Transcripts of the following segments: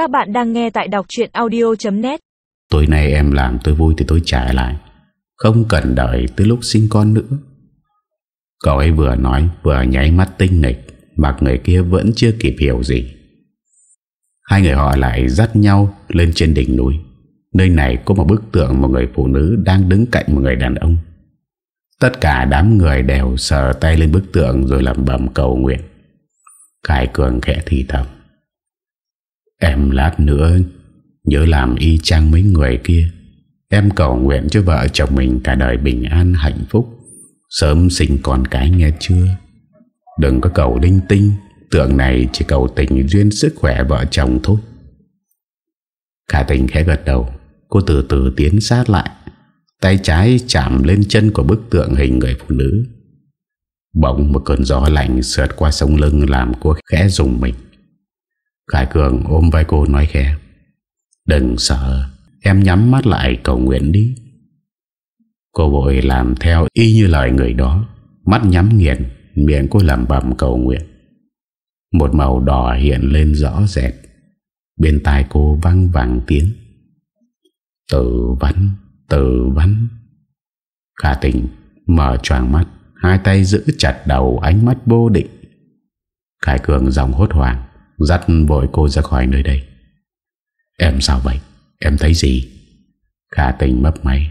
Các bạn đang nghe tại đọc chuyện audio.net Tối nay em làm tôi vui thì tôi trả lại. Không cần đợi tới lúc sinh con nữa. Cậu ấy vừa nói, vừa nháy mắt tinh nghịch. Mặc người kia vẫn chưa kịp hiểu gì. Hai người họ lại dắt nhau lên trên đỉnh núi. Nơi này có một bức tượng một người phụ nữ đang đứng cạnh một người đàn ông. Tất cả đám người đều sờ tay lên bức tượng rồi làm bầm cầu nguyện. Khải Cường khẽ thì thầm. Em lát nữa nhớ làm y chang mấy người kia. Em cầu nguyện cho vợ chồng mình cả đời bình an, hạnh phúc. Sớm sinh con cái nghe chưa? Đừng có cầu linh tinh Tượng này chỉ cầu tình duyên sức khỏe vợ chồng thôi. Khả tình khẽ gật đầu, Cô từ từ tiến sát lại. Tay trái chạm lên chân của bức tượng hình người phụ nữ. Bỗng một cơn gió lạnh sượt qua sông lưng làm cô khẽ rùng mình. Khải Cường ôm vai cô nói khẽ. Đừng sợ, Em nhắm mắt lại cầu nguyện đi. Cô vội làm theo y như lời người đó, Mắt nhắm nghiền, Miệng cô làm bầm cầu nguyện. Một màu đỏ hiện lên rõ rệt, Bên tai cô văng vàng tiếng. Tử văn Tử văn. Khả tình mở choàng mắt, Hai tay giữ chặt đầu ánh mắt vô định. Khải Cường dòng hốt hoảng. Dắt vội cô ra khỏi nơi đây. Em sao vậy? Em thấy gì? Khả tình mấp máy.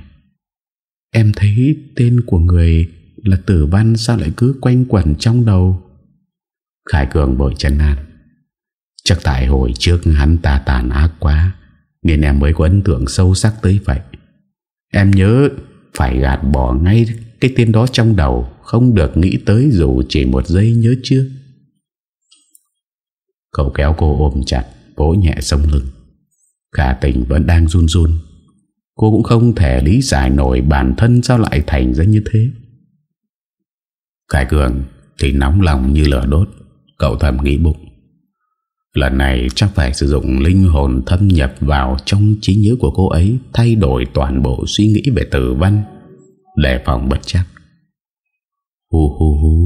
Em thấy tên của người là tử văn sao lại cứ quanh quẩn trong đầu? Khải Cường bội chân an. Chắc tại hồi trước hắn ta tàn ác quá, Nên em mới có ấn tượng sâu sắc tới vậy. Em nhớ phải gạt bỏ ngay cái tên đó trong đầu, Không được nghĩ tới dù chỉ một giây nhớ chưa? Cậu kéo cô ôm chặt, Vỗ nhẹ sông lưng. Khả tình vẫn đang run run. Cô cũng không thể lý giải nổi Bản thân sao lại thành ra như thế. Khải Cường Thì nóng lòng như lửa đốt. Cậu thầm nghĩ bụng. Lần này chắc phải sử dụng linh hồn thâm nhập vào trong trí nhớ của cô ấy, Thay đổi toàn bộ suy nghĩ về tử văn Để phòng bất chắc. Hu hu hu.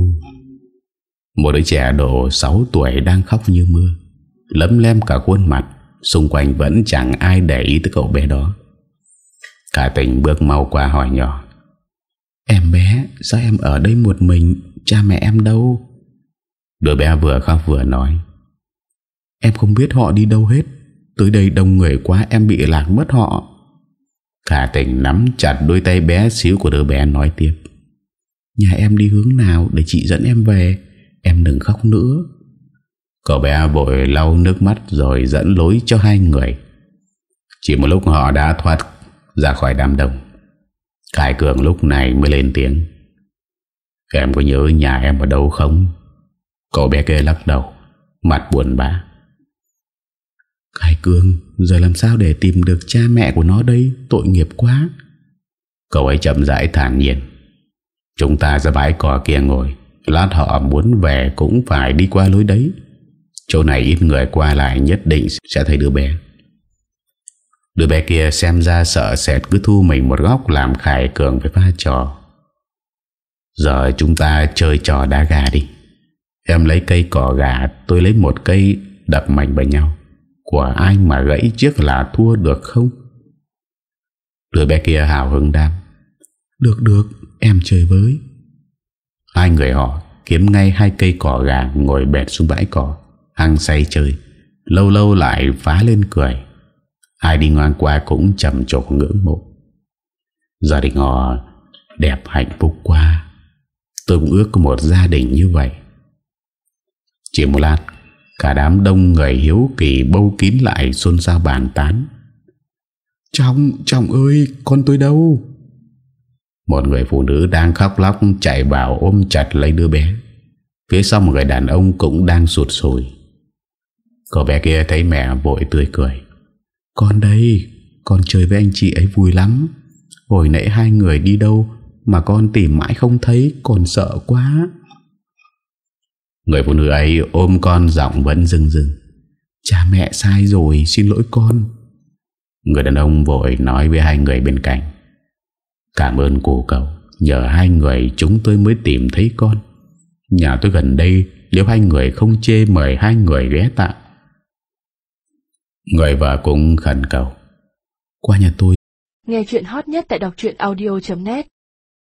Một đứa trẻ độ 6 tuổi đang khóc như mưa, Lấm lem cả khuôn mặt, Xung quanh vẫn chẳng ai để ý tới cậu bé đó. Cả tình bước mau qua hỏi nhỏ, Em bé, Sao em ở đây một mình? Cha mẹ em đâu? Đứa bé vừa khóc vừa nói, Em không biết họ đi đâu hết. Tới đây đông người quá, em bị lạc mất họ. Cả tình nắm chặt đôi tay bé xíu của đứa bé nói tiếp, Nhà em đi hướng nào để chị dẫn em về? Em đừng khóc nữa. Cậu bé vội lau nước mắt rồi dẫn lối cho hai người. Chỉ một lúc họ đã thoát ra khỏi đám đông. Khải Cường lúc này mới lên tiếng. Em có nhớ nhà em ở đâu không? Cậu bé kê lắc đầu, Mặt buồn bã. Khải Cường, Giờ làm sao để tìm được cha mẹ của nó đây? Tội nghiệp quá. Cậu ấy chậm rãi thản nhiên. Chúng ta ra bãi cỏ kia ngồi. Lát họ muốn về cũng phải đi qua lối đấy. Chỗ này ít người qua lại nhất định sẽ thấy đứa bé. Đứa bé kia xem ra sợ sệt cứ thu mình một góc làm Khải Cường với pha trò. Giờ chúng ta chơi trò đá gà đi. Em lấy cây cỏ gà, Tôi lấy một cây đập mạnh vào nhau. Của ai mà gãy trước là thua được không? Đứa bé kia hào hứng đam Được được, em chơi với. Hai người họ kiếm ngay hai cây cỏ gà Ngồi bẹt xuống bãi cỏ Hăng say chơi Lâu lâu lại phá lên cười. Ai đi ngang qua cũng trầm trộn ngưỡng mộ. Gia đình họ đẹp hạnh phúc quá. Tôi cũng ước có một gia đình như vậy. Chỉ một lát Cả đám đông người hiếu kỳ bâu kín lại xôn xao bàn tán. Chồng, chồng ơi, con tôi đâu? Một người phụ nữ đang khóc lóc chạy vào ôm chặt lấy đứa bé. Phía sau một người đàn ông cũng đang sụt sùi. Cậu bé kia thấy mẹ vội tươi cười. Con đây, con chơi với anh chị ấy vui lắm. Hồi nãy hai người đi đâu mà con tìm mãi không thấy, còn sợ quá. Người phụ nữ ấy ôm con giọng vẫn rừng rừng Cha mẹ sai rồi, xin lỗi con. Người đàn ông vội nói với hai người bên cạnh. Cảm ơn cô cậu, nhờ hai người chúng tôi mới tìm thấy con. Nhà tôi gần đây, nếu hai người không chê mời hai người ghé tạm. Người vợ cũng khẩn cầu Qua nhà tôi Nghe chuyện hot nhất tại đọc audio.net